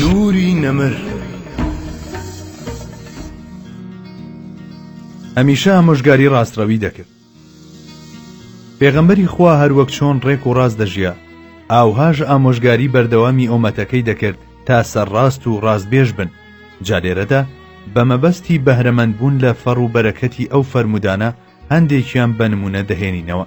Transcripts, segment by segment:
نوری نەمر هەمیشە ئامۆژگاری ڕاستڕەوی دەکرد پێغەمبەری خوا هەروەک چۆن ڕێک و ڕاست دەژیا ئاوهاش ئامۆژگاری بەردەوامی ئۆمەتەکەی دەکرد تا سەرڕاست و ڕاستبێژ بن جالێرەدا بە مەبەستی بەهرەمەندبوون لە فەڕ و بەرەکەتی ئەو فەرمودانە هەندێکیان بەنمونە دەهێنینەوە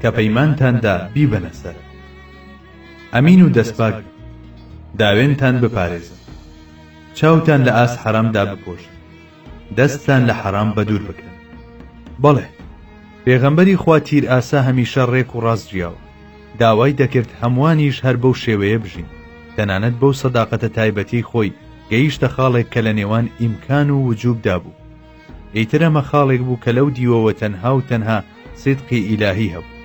کە پەیمانتان دا بیبەنە سەر ئەمین و دەستپاک بن داوێنتان بپارێزن چاوتان لە ئاست حەرامدا بپۆشن دەستتان لە حەرام بەدوور بکەن بەڵێ پێغەمبەری خوا تیر ئاسا هەمیشە ڕێک و ڕاست جیاوە داوای دەکرد هەمووانیش هەر بەو شێوەیە بژین تەنانەت بەو سەداقەتە تایبەتی خۆی گەیشتە خاڵێک کە لە نێوان ئیمکان و وجوبدا بوو ئیتر ئەمە خاڵێک بوو کە لەو دیوەوە تەنها و تەنها سیدقی ئیلاهی هەبوو.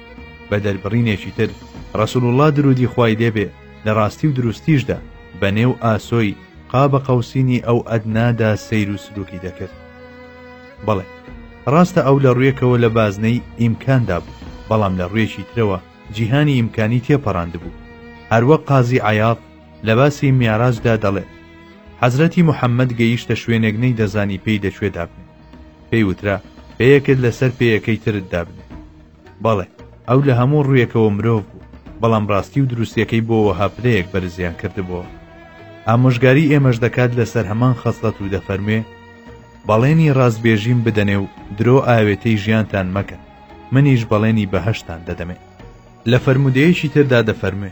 بە دەربڕینێکی تر، ڕەسول اللە دروودی خوای لێ بێ لە ڕاستی و دروستیشدا بە نێو ئاسۆی، قاب قوسینی ئەو ادنی، دا سەیر و سلووکی دەکرد. بەڵێ، ڕاستە ئەو لە ڕوویەکەوە لە بازنەی، ئیمکان، دا بوو، بەڵام لە ڕوویەکی ترەوە جیهانی ئیمکانی تێپەڕاندبوو. هەروەک قازی عیاض، لە باسی میعراجدا دەڵێ حەزرەتی محەممەد گەیشتە شوێنێک نەی دەزانی پێی دەشوێ دابنێ پێی وترا پێیەکت لەسەر پێیەکەی ترت دابنێ بەڵێ ئەو لە هەموو ڕوویەکەوە مرۆڤ بوو بەڵام ڕاستی و دروستیەکەی بۆ وەها پلەیەک بەرزیان کردبووە ئامۆژگاری ئێمەش دەکات لەسەر هەمان خەسڵەت و دەفەرموێ بەڵێنی ڕاستبێژیم بدەنێ و درۆ ئاوێتەی ژیانتان مەکە منیش بەڵێنی بەهشتان دەدەمێ لە فەرمودەیەکی تردا دەفەرموێ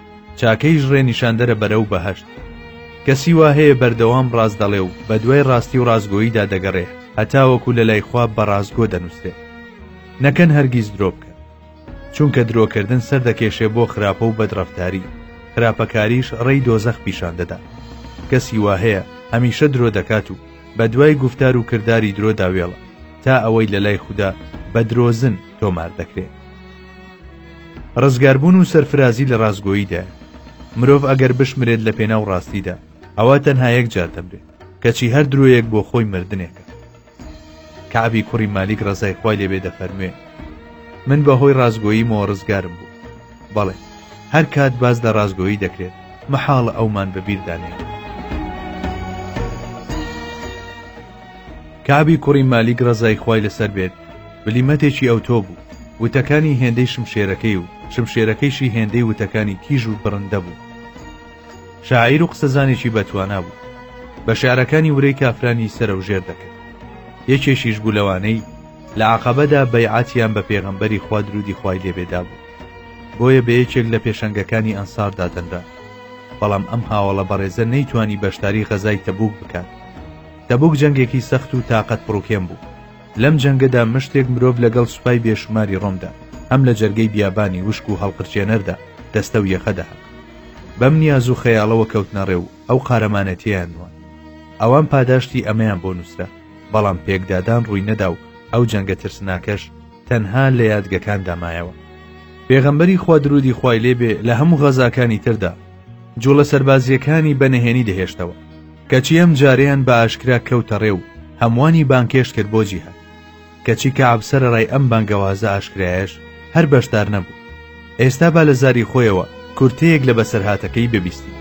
چاکەیش ڕێ نیشاندەرە بەرەو بەهەشت. کەسی وا هەیە بەردەوام ڕاست دەڵێ و بەدوای ڕاستی و ڕاستگۆییدا دەگەڕێ هەتاوەکو لەلای خوا بە ڕاستگۆ دەنووسرێ. نەکەن هەرگیز درۆ بکەن. چونکە درۆکردن سەردەکێشێ بۆ خراپە و بەدڕەفتاری، خراپەکاریش ڕێی دۆزەخ پیشان دەدا. کەسی وا هەیە هەمیشە درۆ دەکات و بەدوای گوفتار و کرداری درۆدا وێڵە تا ئەوەی لەلای خودا بە درۆزن، تۆمار دەکرێت ڕزگاربوون و سەرفرازی لە ڕاستگۆییدا مرۆڤ ئەگەر بشمرێت لە پێناو ڕاستیدا ئەوە تەنها یەک جار دەمرێت کەچی هەر درۆیەک بۆ خۆی مردنێکە کابی کوڕی مالیک ڕزای خۆی لێبێ دەفەرموێ من بەهۆی ڕاستگۆیی مۆڕزگارم بوو بەڵێ هەر کات باز لە ڕاستگۆیی دەکرێت محاڵە ئەومان بەبیردانێت کەعبی کوڕی مالیک ڕەزای خوای لەسەر بێت بلیمەتێکی ئەوتۆ بوو وتەکانی هێندەی شمشێرەکەی و شمشێرەکەیشی هێندەی وتەکانی تیژ و بڕندە بوو شاعیر و قسەزانێکی بەتوانا بوو بە شعرەکانی ورەی کافرانی سرە و ژێر دەکرد یەکێکیش بوو لەوانەی لە عقبەدا بەیعاتیان بە پێغەمبەری خوا درودی خوای لێبێدا بوو بۆیە بە یەکێک لە پێشەنگەکانی ئەنسار دادەنرا بەڵام ئەم هاوڵە بەڕێزە نەیتوانی بەشداری غەزای تەبوک بکات تەبوک جەنگێکی سەخت و تاقەت پڕوکێن بوو لەم جەنگەدا مشتێک مرۆڤ لەگەڵ سوپای بێشوماری ڕۆمدا هەم لە جەرگەی بیابانی وشک و هەڵقرچێنەردا دەستە و یەخە دەهات بەم نیاز و خەیاڵەوە کەوتنە ڕێ و ئەو قارەمانەتیان نوان ئەوان پاداشتی ئەمەیان بۆ نووسرا بەڵام پێکدادان ڕووی نەدا و ئەو جەنگە ترسناکەش تەنها لە یادگەکان دامایەوە پێغەمبەری خوا درودی خوای لێبێ لە هەموو غەزاکانی تردا جوڵە سەربازییەکانی بە نەهێنی دەهێشتەوە کەچی ئەم جارەیان بە ئاشکرا کەوتە ڕێ و هەمووانی بانکێشت کرد بۆ جیهان کەچی کە عبسەر ڕای ئەم بانگەوازە ئاشکرایش هەر بەشدار نەبوو ئێستا با لە زاری خۆیەوە کورتەیەک لە بەسەرهاتەکەی ببیستی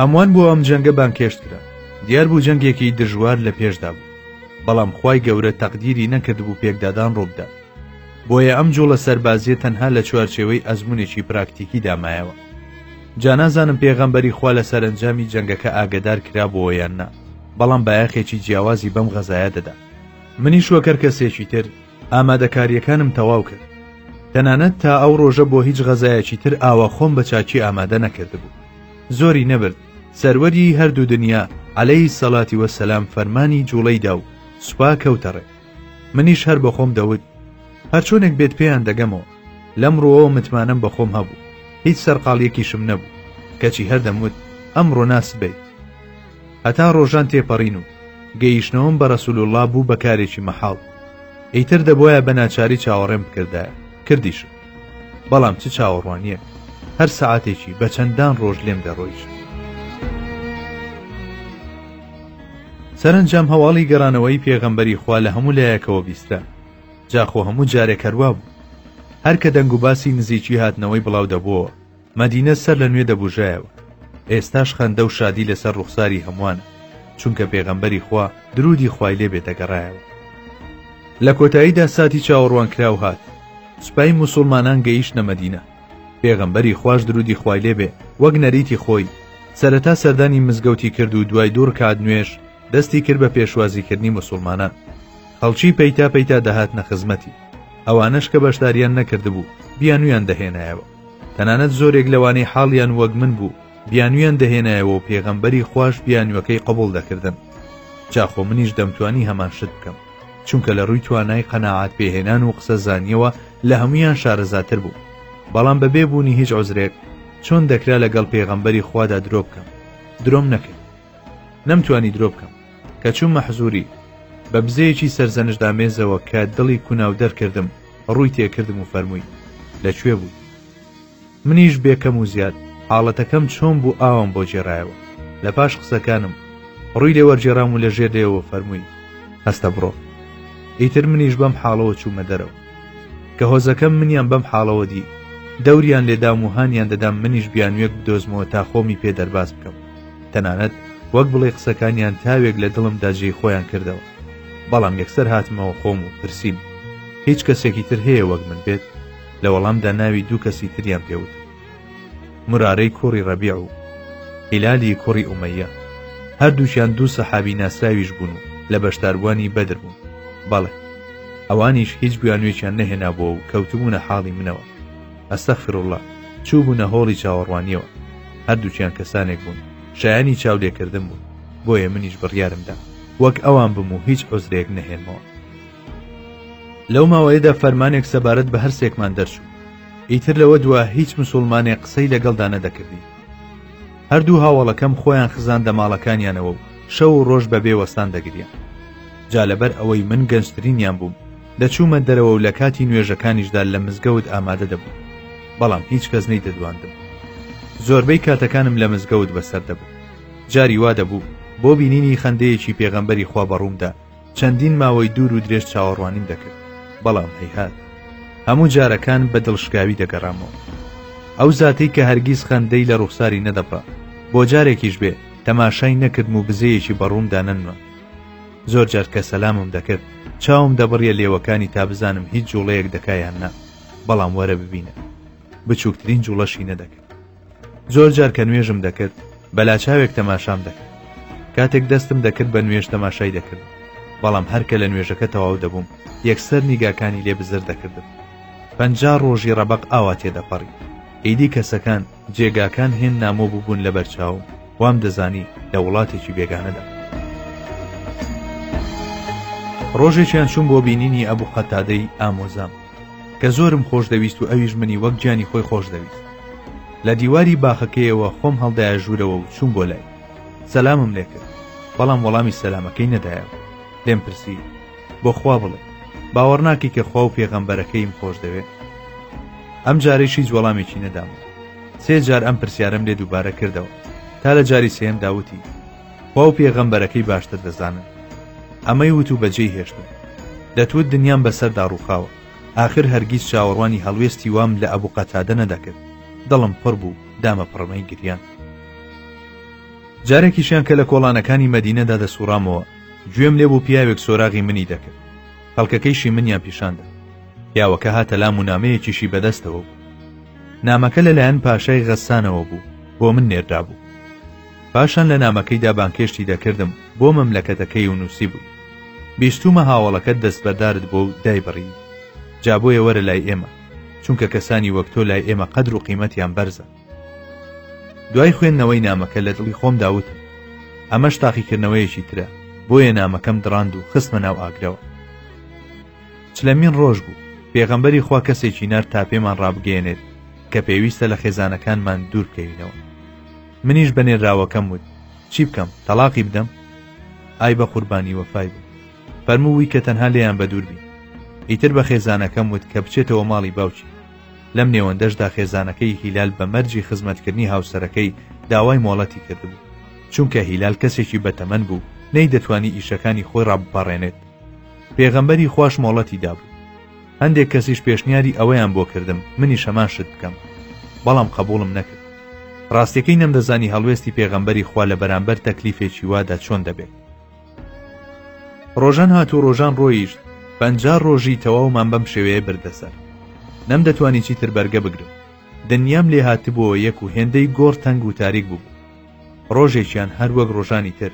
هەمووان بۆ ئەم جەنگە بانکێشت کرا دیار بوو جەنگێکی دژوار لە پێشدا بوو بەڵام خی گەورە تەقدیری نەکردبوو پێکدادان ڕووبدا بۆیە ئەم جوڵە سەربازیە تەنها لە چوارچێوەی ئەزمونێکی پراکتیکی دامایەوە جانازانم پێغەمبەری خوا لە سەرنجامی جەنگەکە ئاگدار کرابەوە یان نا بەڵام بایەخێکی جیاوازی بەم غەزایە دەدا منی شوەکەر کەسێکی تر ئامادەکاریەکانم تەواو کرد تەنانەت تا ئەو ڕۆژە بۆ هیچ غەزایەکی تر ئاوا خۆم بە چاکی ئامادە نەکردبوو زۆری نەبرد سەروەری هەردوو دنیا عليهەی سەڵاتی وەسەسلام فەرمانی جوڵەیدا و سوپا کەوتەڕێ منیش هەر بە خۆم دەوت هەرچۆنێک بێت پێیان دەگەمەوە لەم ڕوەوە متمانەم بە خۆم هەبوو هیچ سەرقاڵیەکیشم نەبوو کەچی هەردەموت ئەم ڕۆناس بیت هەتا ڕۆژان تێپەڕین و گەیشتنەوەم بە ڕسول الله بوو بە کارێکی مەحاڵ ئیتر دەبواە بە ناچاری چاوەڕێم بکردایە کردیشم بەڵام چ چاوەڕوانییەک، هەر سەعاتێکی بە چەندان ڕۆژ لێم دەڕۆیشت. سەرەنجام هەواڵی گەڕانەوەی پێغەمبەری خوا لە هەموو لایەکەوە بیسترا، جاخۆ هەموو جارێک هەروا بوو، هەر کە دەنگ و باسی نزیکی هاتنەوەی بڵاو دەبووەوە، مەدینە سەر لە نوێ دەبوژایەوە ئێستاش خەندە و شادی لەسەر ڕوخساری هەمووانە چونکە پێغەمبەری خوا درودی خوای لێ بێدەگەڕایەوە لە کۆتاییدا ساتی چاوەڕوان کراو هات سوپای مسلمانان گەیشت نەمەدینە پێغەمبەری خوش درودی خوای لێ بێ وەک نەریتی خۆی سەرەتا سەردانی مزگەوتی کرد و دوای دوور کات نوێش دەستی کرد بە پێشوازیکردنی مسلمانان خەڵکی پەیتا پەیتا دەهات نە خزمەتی ئەوانەش کە بەشداریان نەکردبوو بیانویان دەهێنایەوە تەنانەت زۆرێک لەوانەی حاڵیان وەک من بوو بیانویان دەهێنایەوە و پێغەمبەری خوش بیانوەکەی قبول دەکردن جاخۆ منیش دەمتوانی هەمان شت بکەم چونکە لە ڕووی توانای قەنەعات پێهێنان و قسە زانیەوە لە هەمویان شارەزاتر بوو بەڵام بەبێ بوونی هیچ عزرێک چۆن دەکرا لەگەڵ پێغەمبەری خوادا درۆ بکەم درۆم نەکرد نەمتوانی درۆ بکەم کە چوومە حزوری بە بزەیەکی سەرزەنشدامێزەوە کە دڵی کوناو دەرکردم ڕووی تێکردم و فەرمووی لە کوێ بووی منیش بێکەم و زیاد حاڵەتەکەم چۆن بوو ئاوام بۆ جێرایەوە لە پاش قسەکانم ڕووی لێ وەرجێرام و لە ژێر لێەوە فەرمووی هەستە بڕۆ ئیتر منیش بەم حاڵەوە چوومە دەرەوە کە هۆزەکەم منیان بەم حاڵەوە دی دەوریان لێدام و هانیان دەدام منیش بیان وێک بدۆزمەوە تا خۆمی پێ دەرباز بکەم تەنانەت وەک بڵێ قسەکانیان تاوێک لە دڵمدا جێی خۆیان کردەوە بەڵام یەکسەر هاتمەوە خۆم و پرسیم هیچ کەسێکی تر هەیە وەک من بێت لە وەڵامدا ناوی دوو کەسی تریان پێوت مرارەی کوڕی ڕەبیع و هیلالی کوڕی ئومەیە هەردووچیان دوو سەحابی ناسراویش بوون و لە بەشداربووانی بەدر بوون بەڵێ ئەوانیش هیچ بیانوێکیان نەهێنا بۆ و کەوتبوونە حاڵی منەوە ئەستەخفرله چوو بوونە هۆڵی چاوەڕوانیەوە هەردووچیان کەسانێک بوون شایانی چاولێکردن بوون بۆیە منیش بڕیارمدا وەک ئەوان بم و هیچ عوزرێک نەهێنمەوە لەو ماوەیەدا فەرمانێک سەبارەت بە هەرسێکمان دەرچوو ئیتر لەوە دوا هیچ مسلمانێ قسەی لەگەڵدا نەدەکردی هەردوو هاوڵەکەم خۆیان خزان دەماڵەکانیانەوە و شەو و ڕۆژ بەبێ وەستان دەگریان جا لەبەر ئەوەی من گەنجترینیان بووم دەچوومە دەرەوە و لە کاتی نوێژەکانیشدا لە مزگەوت ئامادە دەبوو بەڵام هیچ کەس نەی دەدواندم زۆربەی کاتەکانم لە مزگەوت بەسەر دەبوو جاری وا دەبوو بۆ بینینی خەندەیەکی پێغەمبەری خوا بەڕوومدا چەندین ماوەی دوور و درێژ چاوەڕوانیم دەکرد بەڵام هەیهات هەموو جارەکان بە دڵشکاوی دەگەڕامەوە ئەو زاتەی کە هەرگیز خەندەی لە ڕوخساری نەدەپا بۆ جارێکیش بێ تەماشای نەکردم و بزەیەکی بەڕوومدا نەنوە زۆر جار کە سەلامم دەکرد چاوم دەبڕیە لێوەکانی تا بزانم هیچ جوڵەیەک دەکایان نا بەڵام وەرە ببینە بچووکترین جوڵەشی نەدەکرد زۆر جار کە نوێژم دەکرد بەلاچاوێک تەماشام دەکرد کاتێک دەستم دەکرد بە نوێژ تەماشای دەکرد بەڵام هەرکە لە نوێژەکە تەواو دەبووم یەکسەر نیگاکانی لێ بزر دەکردم پەنج ڕۆژی ڕەبق ئاوا تێدەپەڕی ئیدی کەسەکان جێگاکان هێن نامۆ ببوون لە بەرچاو وام دەزانی لە وڵاتێکی بێگانەدا ڕۆژێکیان چوون بۆ بینینی ئەبوو قەتادەی ئامۆزام کە زۆرم خۆش دەویست و ئەویش منی وەک گیانی خۆی خۆش دەویست لە دیواری باخەکەیەوە خۆم هەڵدایە ژوورەوە و چوون بۆ لای سەلامم لێکرد بەڵام وەڵامی سەلامەکەی نەدایە لێم پرسی بۆ خوا بڵێ باوەڕ ناکەی کە خوا و پێغەمبەرەکەیم خۆش دەوێت ئەم جارەی شیج وەڵامێکی نەدام سێ جار ئەم پرسیارم لێ دووبارە کردەوە تا لە جاری سێم داوتی خوا و پێغەمبەرەکەی باشتر دەزانن ئەمەی وت و بەجێی هێشتن دەتوت دنیام بەسەردا ڕووخاوە ئاخر هەرگیز چاوەڕوانی هەڵوێستی وام لە ئەبوو قەتادە نەدەکرد دڵم پڕ بوو دامە پڕمەی گریان جارێکیشیان کە لە کۆڵانەکانی مەدینەدا دەسوڕامەوە گوێم لێ بوو پیاوێک سۆراغی منی دەکرد خەڵکەکەیشی منیان پیشاندا پیاوەکە هاتە لام و نامەیەکیشی بەدەستەوە بوو نامەکە لەلایەن پاشای غەسانەوە بوو بۆ من نێردرابوو پاشان لە نامەکەیدا بانگهێشتی دەکردم بۆ مەملەکەتەکەی و نووسیبووی، بیستوومە هاوەڵەکەت دەستبەردارت بووە و دایبڕیوی، جا بۆیە وەرە لای ئێمە، چونکە کەسانی وەک تۆ لای ئێمە قەدر و قیمەتیان بەرزە. دوای خوێندنەوەی نامەکە لە دڵی خۆمدا وتم، ئەمەش تاقیکردنەوەیەکی ترە، بۆیە نامەکەم دڕاند و خستمە ناو ئاگرەوە. چلەمین ڕۆژ بوو، پێغەمبەری خوا کەسێکی نارد تا پێمان ڕابگەیەنێت کە پێویستە لە خێزانەکانمان دوور بکەوینەوە. منیش بە نێراوەکەم وت چی بکەم تەڵاقی بدەم ئای بە قوربانی وەفای بوو فەرمووی کە تەنها لێیان بە دوور بی ئیتر بە خێزانەکەم وت کە بچێتەوە ماڵی باوکی لەم نێوەندەشدا خێزانەکەی هیلال بە مەرجی خزمەتکردنی هاوسەرەکەی داوای مۆڵەتی کردبوو چونکە هیلال کەسێکی بەتەمەن بوو نەی دەتوانی ئیشەکانی خۆی ڕابپەڕێنێت پێغەمبەری خوش مۆڵەتی دابوو هەندێک کەسیش پێشنیاری ئەوەیان بۆ کردم منیش هەمان شت بکەم بەڵام قبوڵم نەکرد ڕاستیەکەی نەمدەزانی هەڵوێستی پێغەمبەری خوا لە بەرامبەر تەکلیفێکی وادا چۆن دەبێت ڕۆژان هات و ڕۆژان ڕۆیشت پەنجا ڕۆژی تەواومان بەم شێوەیە بردەسەر نەم دەتوانی چی تر بەرگە بگرم دنیام لێ هاتبووە یەک و هێندەی گۆڕ تەنگ و تاریک بوو ڕۆژێکیان هەر وەک ڕۆژانی تر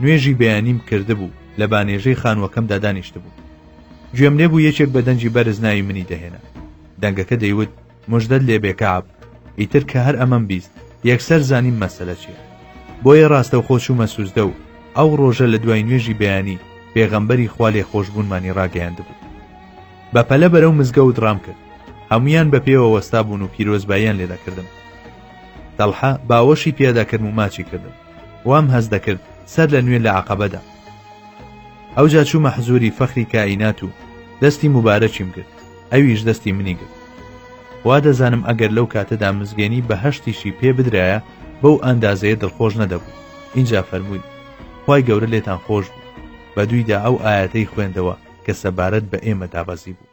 نوێژی بەیانیم کردبوو لە بانێژەی خانووەکەم دادانیشت بوو گوێم لێ بوو یەکێک بە دەنگی بەرز ناوی منی دەهێنا دەنگەکە دەیوت مژدەت لێ بێکاب ئیتر کە هەر ئەمەم بیست یەکسەر زانیم مەسەلە چیە بۆیە ڕاستە خۆ چوومە سوزدە و ئەو ڕۆژە لە دوای نوێژی بەیانی پێغەمبەری خوا لێ خۆشببوونمانی ڕاگەیاند بوو بە پەلە بەرەو مزگەوت ڕام کرد هەمویان بە پێوە وەستا بوون و پیرۆزباییان لێ دەکردم تەڵحە باوەشی پیاداکردم و ماچی کردم وام هەز دەکرد سەر لە نوێ لە عقبەدا ئەوجا چوومە حزوری فەخری کائینات و دەستی مبارەکیم گرت ئەویش دەستی منی گرت وا دەزانم ئەگەر لەو کاتەدا مزگێنی بە هەشتیشی پێ بدرایە بەو ئەندازەیە دڵخۆش نەدەبوو اینجا فەرمووی خی گەورە لێتان خۆش بوو بە دوویدا ئەو ئاەتەی خوێندەوە کە سەبارەت بە ئێمە دابەزی بوو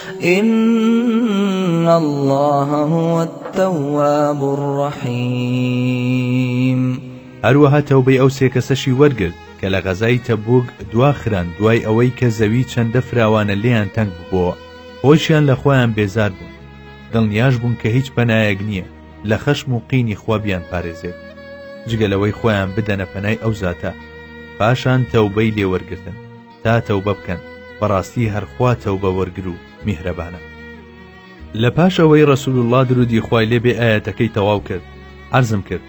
ان اللە هو التواب الرحیم هەروەها تەوبەی ئەو سێ کەسەشی وەرگرت کە لە غەزای تەبوک دواخران دوای ئەوەی کە زەوی چەندە فراوانە لێیان تەنگ ببووە خۆشیان لە خۆیان بێزار بوون دڵنیاش بوون کە هیچ پەنایەک نییە لە خەشم و قینی خوا بیان پارێزێت جگەلەوەی خۆیان بدەنە پەنای ئەو زاتە پاشان تەوبەی لێوەرگتن تا تەوبە بکەن بەڕاستی هەر خوا تەوبە وەرگر و میهرەبانە لە پاش ئەوەی ڕسول الله درودی خوای لێ بێ ئاەتەکەی تەواو کرد عرضم کرد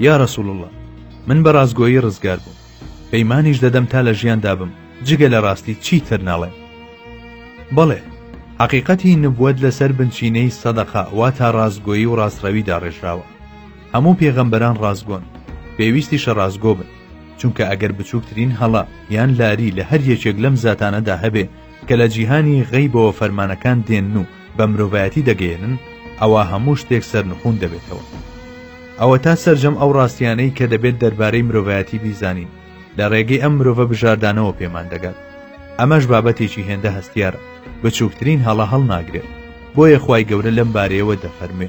یا ڕسول الله من بە ڕاستگۆیی ڕزگار بووم پەیمانیش دەدەم تا لە ژیان دابم جگە لە ڕاستی چی تر ناڵێ بەڵێ حقیقەتی نبووت لەسەر بنچینەی سەدەقا وا تا ڕاستگۆیی و ڕاستڕەوی داڕێژراوە هەموو پێغەمبەران ڕاستگۆن پێویستی شەڕاستگۆ بن چونکە ئەگەر بچووکترین هەڵە یان لاری لە هەر یەکێک لەم زاتانەدا هەبێ کە لە جیهانی غەیبەوە فەرمانەکان دێنن و بە مرۆڤایەتی دەگەیەنن ئەوا هەموو شتێک سەرنخون دەبێتەوە ئەوە تا سرجەم ئەو ڕاستیانەی کە دەبێت دەربارەی مرۆڤایەتی بیزانین لە ڕێگەی ئەم مرۆڤە بژاردانەوە پێمان دەگات ئەمەش بابەتێکی هێندە هەستیارە بچووکترین هەڵە هەڵناگرێت بۆیە خی گەورە لەم بارەیەوە دەفەرمێ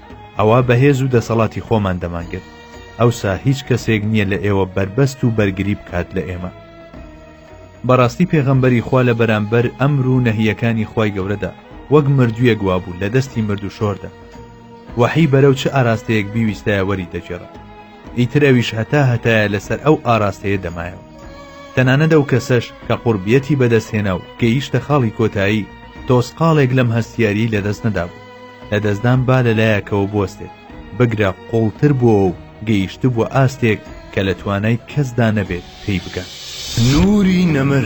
ئەوا بەهێز و دەسەڵاتی خۆمان دەمانگرت ئەوسا هیچ کەسێک نییە لە ئێوە بەربەست و بەرگری بکات لە ئێمە بەڕاستی پێغەمبەری خوا لە بەرامبەر ئەمر و نەهیەکانی خی گەورەدا وەک مردویەک وابوو لە دەستی مرد و شۆردا وەحی بەرەو چ ئاراستەیەک بیویستایە وەری دەجێڕە ئیتر ئەویش هەتا هەتایە لەسەر ئەو ئاراستەیە دەمایەوە تەنانەت ئەو کەسەش کە قوربیەتی بەدەستهێنا و گەیشتە خاڵی کۆتایی تۆسقاڵێک لەم هەستیاری لەدەست نەدابوو لەدەستدان با لە لایەکەوە بوەستێت بگرە قوڵتر بووەوە و گەیشتبووە ئاستێک کە لە توانای کەسدا نەبێت پێی بگات نوری نەمر.